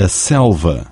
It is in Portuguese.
a selva.